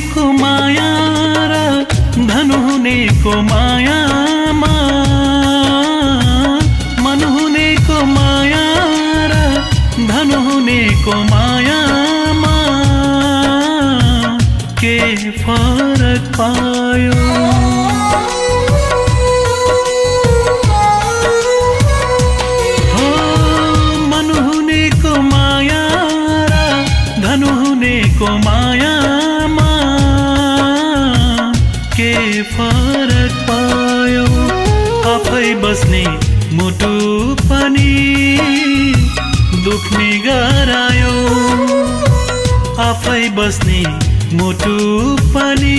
हुनेको माया र धनु हुनेको मायामा मन हुनेको माया र धनु हुनेको मायामा के फरक पायो? को माया आफै बस्ने मुटु पनि दुख्ने गरायो। आफै बस्ने मुटु पनि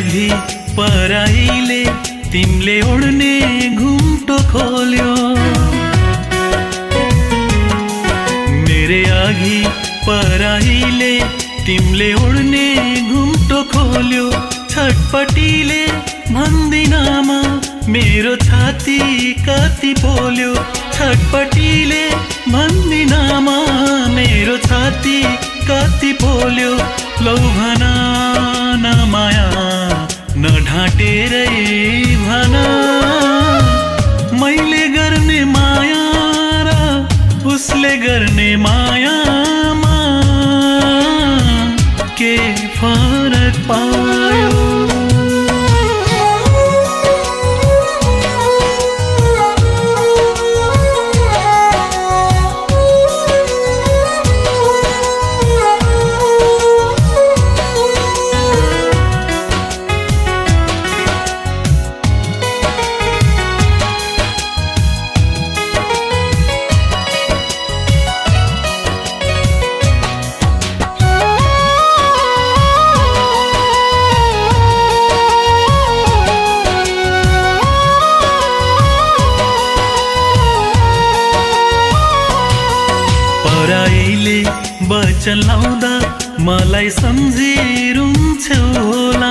अघि पराईले तिमीले उड्ने घुम्टो खोल्यो। मेरे अघि पराईले तिमीले उड्ने घुम्टो खोल्यो। छटपटीले भन्दिनमा मेरो छाती कति पोल्यो। छटपटीले भन्दिनमा मेरो छाती कति पोल्यो। लौ भना ढाँटेरै भना। मैले गर्ने माया र उसले गर्ने मायामा के फरक पायो? वचन लाउँदा मलाई सम्झिरुन्छौ होला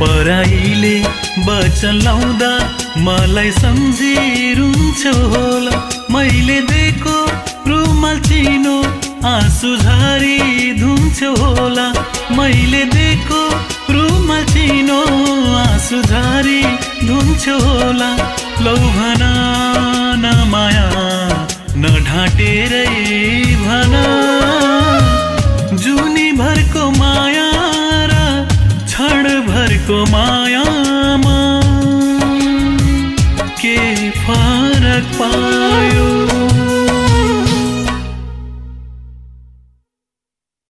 पराईले वचन लाउँदा मलाई सम्झिरुन्छौ होला मैले दिएको रुमाल चिनो आँसु झारी धुन्छौ होला मैले दिएको रुमाल चिनो आँसु झारी धुन्छौ होला लौ भना माया। ढाँटेरै भना जुनी भरको माया र क्षण भरको मायामा